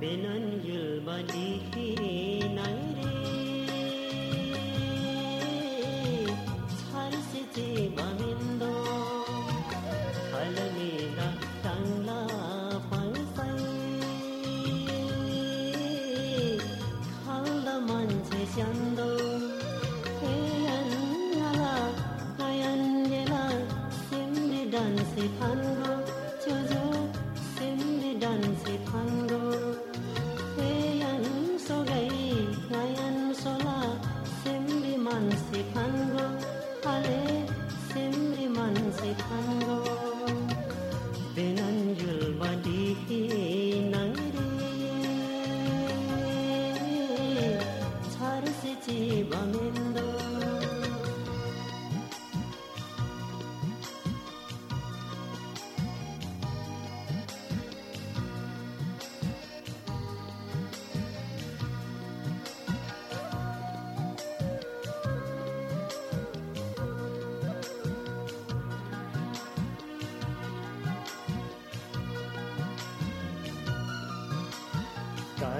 benan yul badi hi nai re char se che bamindo halani da tangla pang sai khalda man che syando heyan simri dan se জীবনেন্দু se chi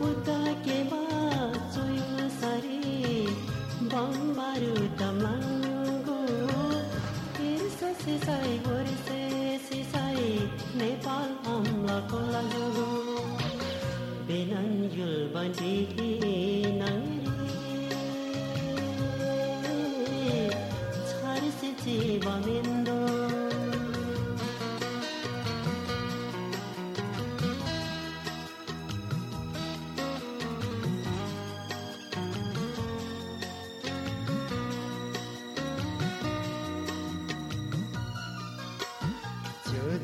बुद्धकेमा चोइलो सरे बम बारुद माङ्गो हेर्छ सिसाई गोर्से सिसाई Nepal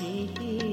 Thank you.